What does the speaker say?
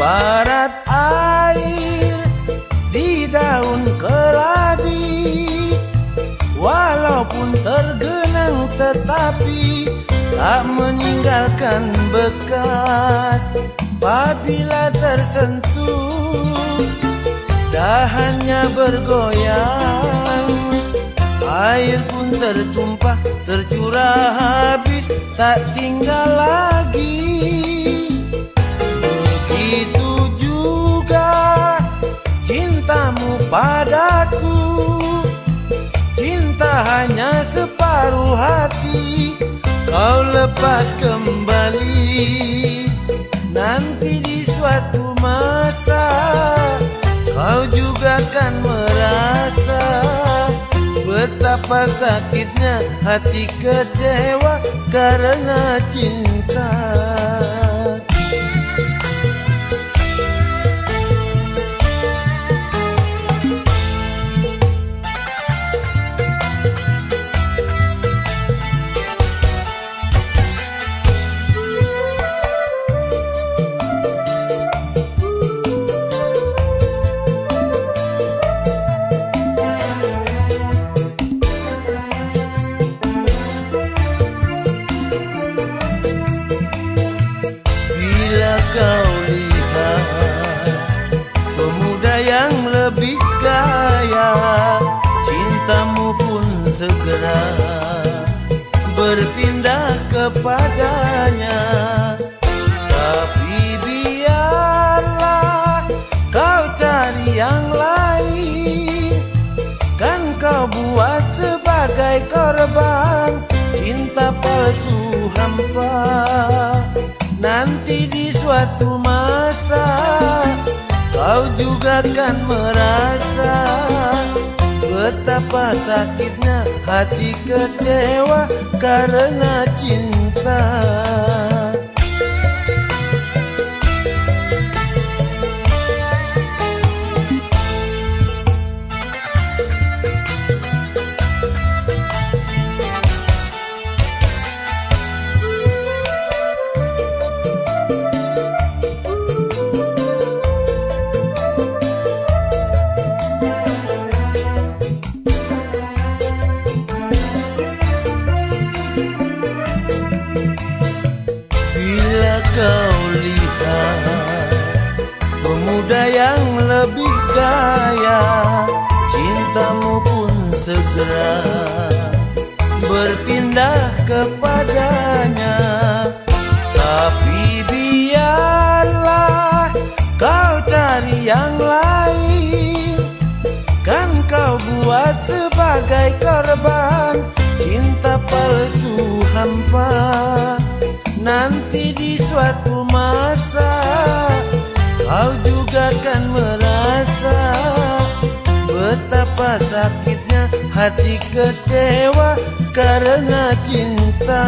Barat air di daun keladi. Walaupun tergenang tetapi tak meninggalkan bekas. Apabila tersentuh dahannya bergoyang. Air pun tertumpah tercurah habis tak tinggal lagi. Padaku Cinta hanya separuh hati Kau lepas kembali. Nanti di suatu masa Kau juga akan merasa Betapa sakitnya hati kecewa Karena cinta segera Berpindah kepadanya. Tapi biarlah Kau cari yang lain. Kan kau buat sebagai korban Cinta palsu hampa. Nanti di suatu masa Kau juga akan merasa Betapa sakitnya hati kecewa Karena cinta kau lihat. Pemuda yang lebih kaya Cintamu pun segera Berpindah kepadanya. Tapi biarlah Kau cari yang lain. Kan kau buat sebagai korban Cinta palsu hampa Nanti di suatu masa Kau juga akan merasa Betapa sakitnya hati kecewa Karena cinta